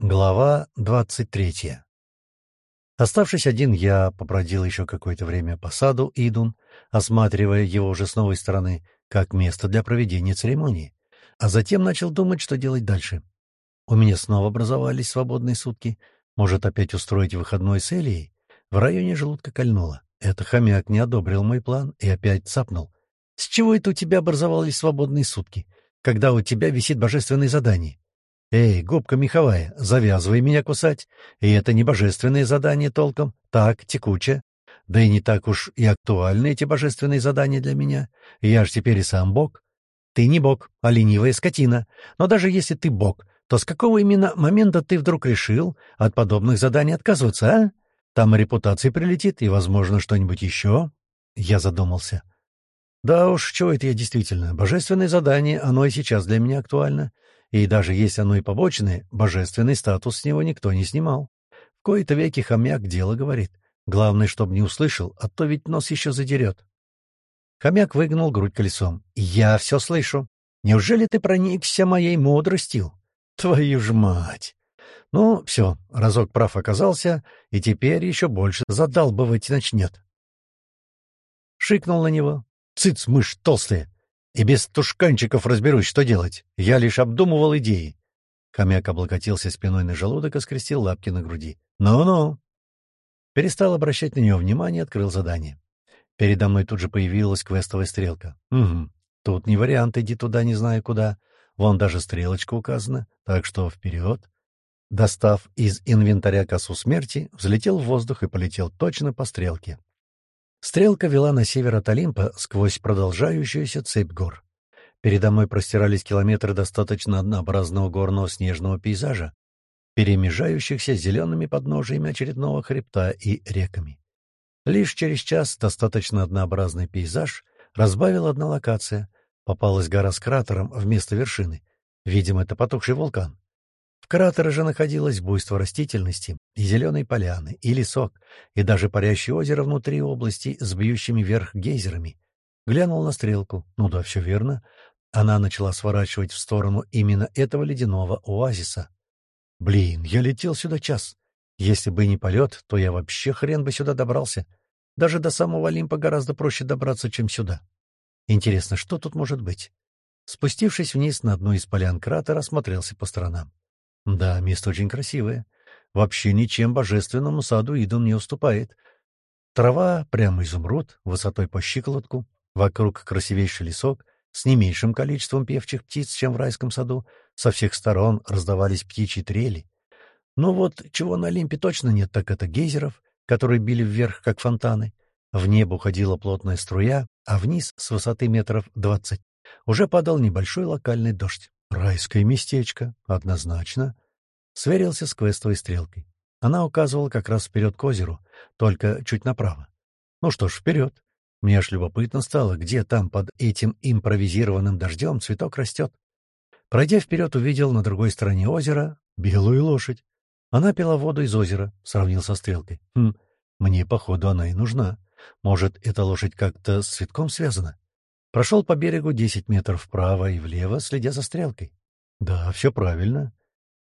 Глава двадцать третья Оставшись один, я побродил еще какое-то время по саду Идун, осматривая его уже с новой стороны, как место для проведения церемонии, а затем начал думать, что делать дальше. У меня снова образовались свободные сутки. Может, опять устроить выходной с Элией? В районе желудка кольнуло. Это хомяк не одобрил мой план и опять цапнул. «С чего это у тебя образовались свободные сутки, когда у тебя висит божественное задание?» «Эй, губка меховая, завязывай меня кусать. И это не божественные задания толком. Так, текуче. Да и не так уж и актуальны эти божественные задания для меня. Я ж теперь и сам бог. Ты не бог, а ленивая скотина. Но даже если ты бог, то с какого именно момента ты вдруг решил от подобных заданий отказываться, а? Там и репутация прилетит, и, возможно, что-нибудь еще?» Я задумался. «Да уж, чего это я действительно? Божественное задание, оно и сейчас для меня актуально. И даже если оно и побочное, божественный статус с него никто не снимал. В кои-то веки хомяк дело говорит. Главное, чтобы не услышал, а то ведь нос еще задерет. Хомяк выгнул грудь колесом. «Я все слышу. Неужели ты проникся моей мудростью? Твою ж мать!» Ну, все, разок прав оказался, и теперь еще больше задалбывать начнет. Шикнул на него. «Цыц, мышь толстая! И без тушканчиков разберусь, что делать. Я лишь обдумывал идеи. Хомяк облокотился спиной на желудок и скрестил лапки на груди. «Ну-ну!» Перестал обращать на него внимание и открыл задание. Передо мной тут же появилась квестовая стрелка. «Угу. Тут не вариант, иди туда, не знаю куда. Вон даже стрелочка указана, так что вперед!» Достав из инвентаря косу смерти, взлетел в воздух и полетел точно по стрелке. Стрелка вела на север от Олимпа сквозь продолжающуюся цепь гор. Передо мной простирались километры достаточно однообразного горного снежного пейзажа, перемежающихся зелеными подножиями очередного хребта и реками. Лишь через час достаточно однообразный пейзаж разбавила одна локация. Попалась гора с кратером вместо вершины. Видимо, это потухший вулкан. В кратере же находилось буйство растительности, и зеленые поляны, и лесок, и даже парящее озеро внутри области с бьющими вверх гейзерами. Глянул на стрелку. Ну да, все верно. Она начала сворачивать в сторону именно этого ледяного оазиса. Блин, я летел сюда час. Если бы не полет, то я вообще хрен бы сюда добрался. Даже до самого Олимпа гораздо проще добраться, чем сюда. Интересно, что тут может быть? Спустившись вниз на одну из полян кратера, осмотрелся по сторонам. Да, место очень красивое. Вообще ничем божественному саду Идун не уступает. Трава прямо изумруд, высотой по щиколотку, вокруг красивейший лесок, с не меньшим количеством певчих птиц, чем в райском саду. Со всех сторон раздавались птичьи трели. Но вот чего на Олимпе точно нет, так это гейзеров, которые били вверх, как фонтаны. В небо уходила плотная струя, а вниз, с высоты метров двадцать, уже падал небольшой локальный дождь. Райское местечко, однозначно. Сверился с квестовой стрелкой. Она указывала как раз вперед к озеру, только чуть направо. Ну что ж, вперед. Мне аж любопытно стало, где там под этим импровизированным дождем цветок растет. Пройдя вперед, увидел на другой стороне озера белую лошадь. Она пила воду из озера, сравнил со стрелкой. Хм, мне, походу, она и нужна. Может, эта лошадь как-то с цветком связана? Прошел по берегу десять метров вправо и влево, следя за стрелкой. Да, все правильно.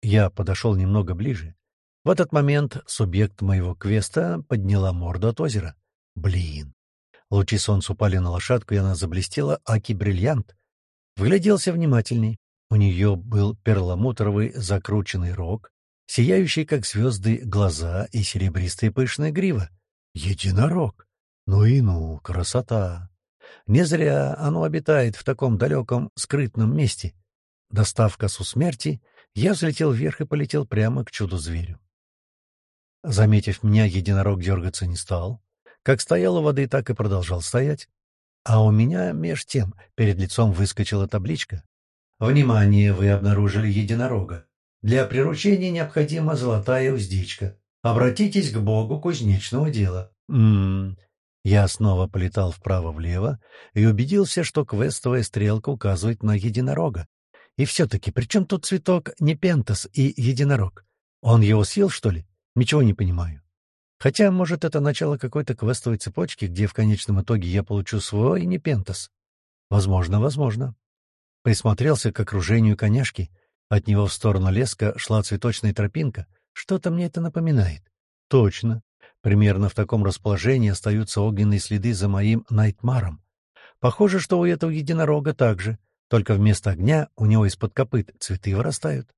Я подошел немного ближе. В этот момент субъект моего квеста подняла морду от озера. Блин. Лучи солнца упали на лошадку, и она заблестела аки-бриллиант. Вгляделся внимательней. У нее был перламутровый закрученный рог, сияющий, как звезды, глаза и серебристая пышная грива. Единорог! Ну и ну, красота! Не зря оно обитает в таком далеком, скрытном месте. Достав косу смерти, я взлетел вверх и полетел прямо к чуду-зверю. Заметив меня, единорог дергаться не стал. Как стоял у воды, так и продолжал стоять. А у меня, меж тем, перед лицом выскочила табличка. «Внимание! Вы обнаружили единорога. Для приручения необходима золотая уздечка. Обратитесь к богу кузнечного дела». М -м, я снова полетал вправо-влево и убедился, что квестовая стрелка указывает на единорога. И все-таки, при чем тут цветок Непентас и единорог? Он его съел, что ли? Ничего не понимаю. Хотя, может, это начало какой-то квестовой цепочки, где в конечном итоге я получу свой Непентас. Возможно, возможно. Присмотрелся к окружению коняшки. От него в сторону леска шла цветочная тропинка. Что-то мне это напоминает. Точно. Примерно в таком расположении остаются огненные следы за моим Найтмаром. Похоже, что у этого единорога также, только вместо огня у него из-под копыт цветы вырастают.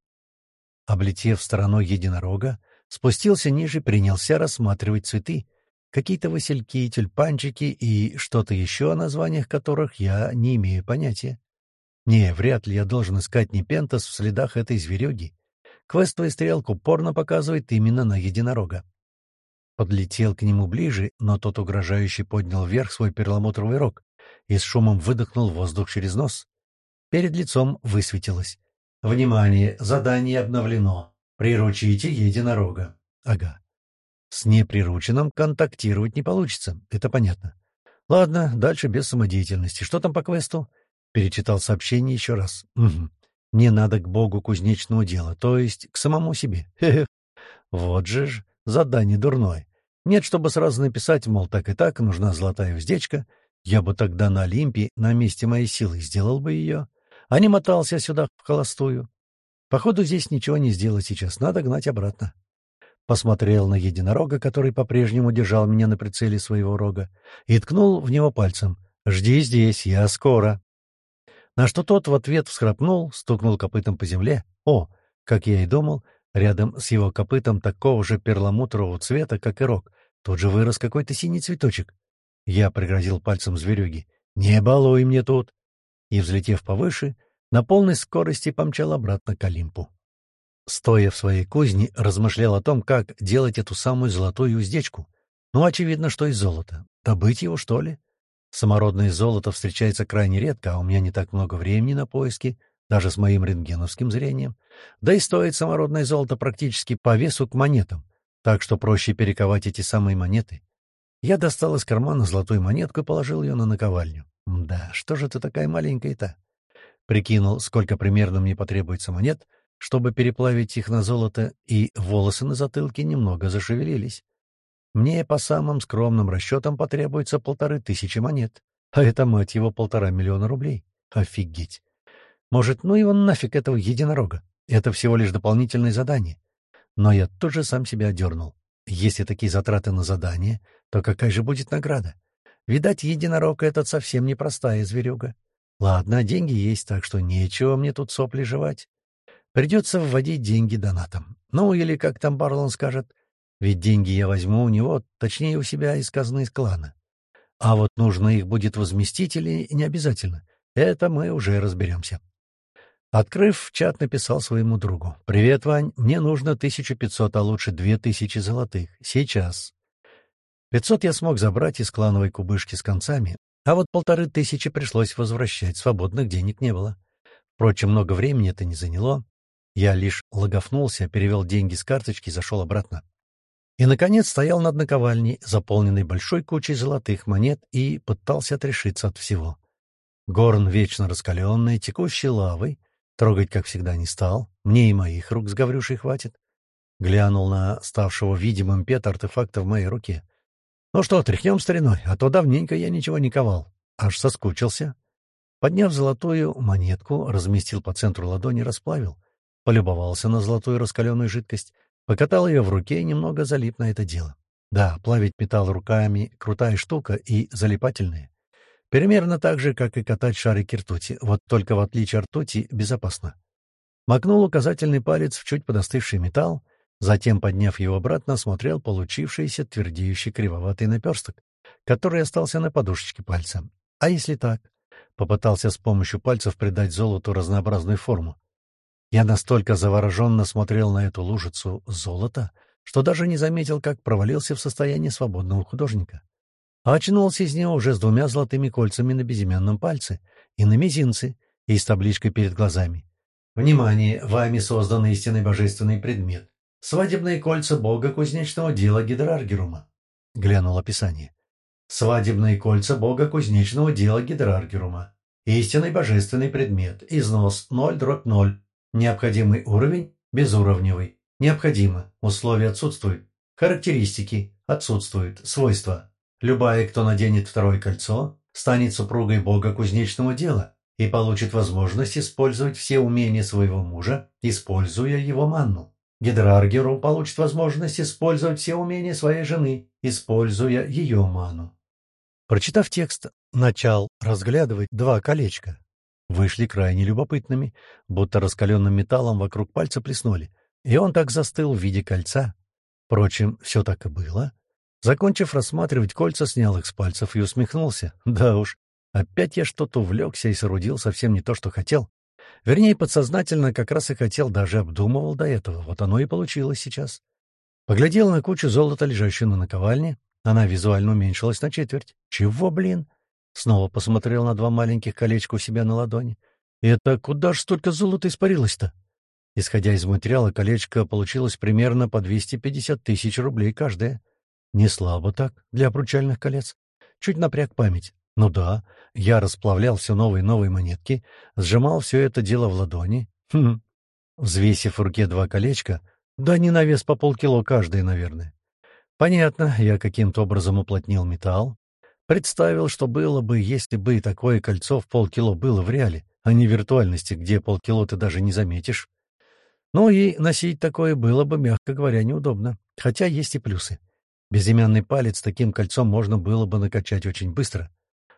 Облетев стороной единорога, спустился ниже, принялся рассматривать цветы, какие-то васильки, тюльпанчики и что-то еще, о названиях которых я не имею понятия. Не, вряд ли я должен искать Непентас в следах этой зверюги. Квестовая стрелка упорно показывает именно на единорога. Подлетел к нему ближе, но тот угрожающе поднял вверх свой перламутровый рог и с шумом выдохнул воздух через нос. Перед лицом высветилось. «Внимание! Задание обновлено. Приручите единорога». Ага. С неприрученным контактировать не получится, это понятно. Ладно, дальше без самодеятельности. Что там по квесту? Перечитал сообщение еще раз. Угу. Мне надо к богу кузнечного дела, то есть к самому себе. Хе-хе. Вот же ж, задание дурное. Нет, чтобы сразу написать, мол, так и так, нужна золотая уздечка. Я бы тогда на Олимпе на месте моей силы сделал бы ее, а не мотался сюда в холостую. Походу, здесь ничего не сделать сейчас, надо гнать обратно посмотрел на единорога, который по-прежнему держал меня на прицеле своего рога, и ткнул в него пальцем. «Жди здесь, я скоро». На что тот в ответ всхрапнул, стукнул копытом по земле. О, как я и думал, рядом с его копытом такого же перламутрового цвета, как и рог, тут же вырос какой-то синий цветочек. Я пригрозил пальцем зверюги. «Не балуй мне тут!» И, взлетев повыше, на полной скорости помчал обратно к Олимпу стоя в своей кузне, размышлял о том, как делать эту самую золотую уздечку. Ну, очевидно, что из золота. Добыть его, что ли? Самородное золото встречается крайне редко, а у меня не так много времени на поиски, даже с моим рентгеновским зрением. Да и стоит самородное золото практически по весу к монетам, так что проще перековать эти самые монеты. Я достал из кармана золотую монетку и положил ее на наковальню. Да, что же ты такая маленькая-то? Прикинул, сколько примерно мне потребуется монет — чтобы переплавить их на золото, и волосы на затылке немного зашевелились. Мне по самым скромным расчетам потребуется полторы тысячи монет, а это, мать его, полтора миллиона рублей. Офигеть! Может, ну его нафиг этого единорога? Это всего лишь дополнительное задание. Но я тут же сам себя одернул. Если такие затраты на задание, то какая же будет награда? Видать, единорог этот совсем непростая зверюга. Ладно, деньги есть, так что нечего мне тут сопли жевать. Придется вводить деньги донатом. Ну, или как там Барлон скажет, ведь деньги я возьму у него, точнее, у себя из казны из клана. А вот нужно их будет возместить или не обязательно. Это мы уже разберемся. Открыв, чат написал своему другу. «Привет, Вань, мне нужно 1500, а лучше 2000 золотых. Сейчас». 500 я смог забрать из клановой кубышки с концами, а вот полторы тысячи пришлось возвращать, свободных денег не было. Впрочем, много времени это не заняло. Я лишь логофнулся, перевел деньги с карточки и зашел обратно. И, наконец, стоял над наковальней, заполненной большой кучей золотых монет, и пытался отрешиться от всего. Горн, вечно раскаленный, текущий лавой, трогать, как всегда, не стал. Мне и моих рук с Гаврюшей хватит. Глянул на ставшего видимым пет-артефакта в моей руке. «Ну что, тряхнем стариной, а то давненько я ничего не ковал. Аж соскучился». Подняв золотую монетку, разместил по центру ладони, расплавил — полюбовался на золотую раскаленную жидкость, покатал ее в руке и немного залип на это дело. Да, плавить металл руками — крутая штука и залипательная. Примерно так же, как и катать шарики ртути, вот только в отличие от ртути безопасно. Макнул указательный палец в чуть подостывший металл, затем, подняв его обратно, осмотрел получившийся твердеющий кривоватый наперсток, который остался на подушечке пальца. А если так? Попытался с помощью пальцев придать золоту разнообразную форму. Я настолько завороженно смотрел на эту лужицу золота, что даже не заметил, как провалился в состояние свободного художника. А очнулся из него уже с двумя золотыми кольцами на безымянном пальце и на мизинце, и с табличкой перед глазами. «Внимание! Вами создан истинный божественный предмет. Свадебные кольца бога кузнечного дела Гидраргерума». Глянул описание. «Свадебные кольца бога кузнечного дела Гидраргерума. Истинный божественный предмет. Износ 0 дробь 0. Необходимый уровень – безуровневый. Необходимо. Условия отсутствуют. Характеристики отсутствуют. Свойства. Любая, кто наденет второе кольцо, станет супругой бога кузнечного дела и получит возможность использовать все умения своего мужа, используя его манну. Гидраргерум получит возможность использовать все умения своей жены, используя ее ману. Прочитав текст, начал разглядывать два колечка. Вышли крайне любопытными, будто раскаленным металлом вокруг пальца плеснули, и он так застыл в виде кольца. Впрочем, все так и было. Закончив рассматривать кольца, снял их с пальцев и усмехнулся. Да уж, опять я что-то увлекся и соорудил совсем не то, что хотел. Вернее, подсознательно как раз и хотел, даже обдумывал до этого. Вот оно и получилось сейчас. Поглядел на кучу золота, лежащую на наковальне. Она визуально уменьшилась на четверть. Чего, блин? Снова посмотрел на два маленьких колечка у себя на ладони. Это куда ж столько золота испарилось-то? Исходя из материала, колечко получилось примерно по 250 тысяч рублей каждое. Не слабо так для обручальных колец. Чуть напряг память. Ну да, я расплавлял все новые и новые монетки, сжимал все это дело в ладони. Хм. Взвесив в руке два колечка, да не на вес по полкило каждое, наверное. Понятно, я каким-то образом уплотнил металл. Представил, что было бы, если бы такое кольцо в полкило было в реале, а не в виртуальности, где полкило ты даже не заметишь. Ну и носить такое было бы, мягко говоря, неудобно. Хотя есть и плюсы. Безымянный палец таким кольцом можно было бы накачать очень быстро.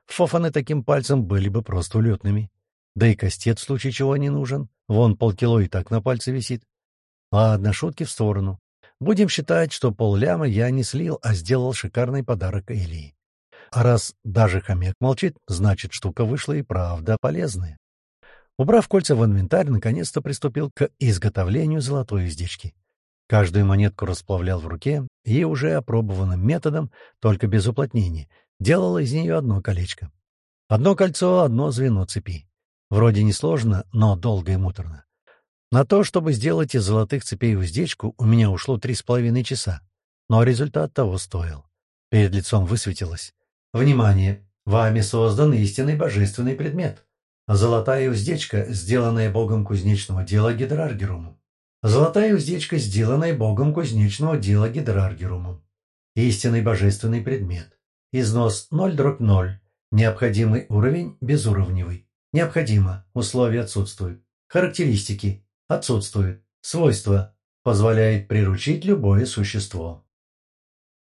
Фофаны таким пальцем были бы просто улетными. Да и кастет в случае чего не нужен. Вон полкило и так на пальце висит. Ладно, шутки в сторону. Будем считать, что полляма я не слил, а сделал шикарный подарок Элии. А раз даже хомяк молчит, значит, штука вышла и правда полезная. Убрав кольца в инвентарь, наконец-то приступил к изготовлению золотой уздечки. Каждую монетку расплавлял в руке и уже опробованным методом, только без уплотнения, делал из нее одно колечко. Одно кольцо, одно звено цепи. Вроде несложно, но долго и муторно. На то, чтобы сделать из золотых цепей уздечку, у меня ушло три с половиной часа. Но результат того стоил. Перед лицом высветилось. Внимание! Вами создан истинный божественный предмет. Золотая уздечка, сделанная богом кузнечного дела Гидраргерумом. Золотая уздечка, сделанная богом кузнечного дела Гидраргерумом. Истинный божественный предмет. Износ 0 дробь 0. Необходимый уровень безуровневый. Необходимо. Условия отсутствуют. Характеристики. Отсутствуют. Свойства. Позволяет приручить любое существо.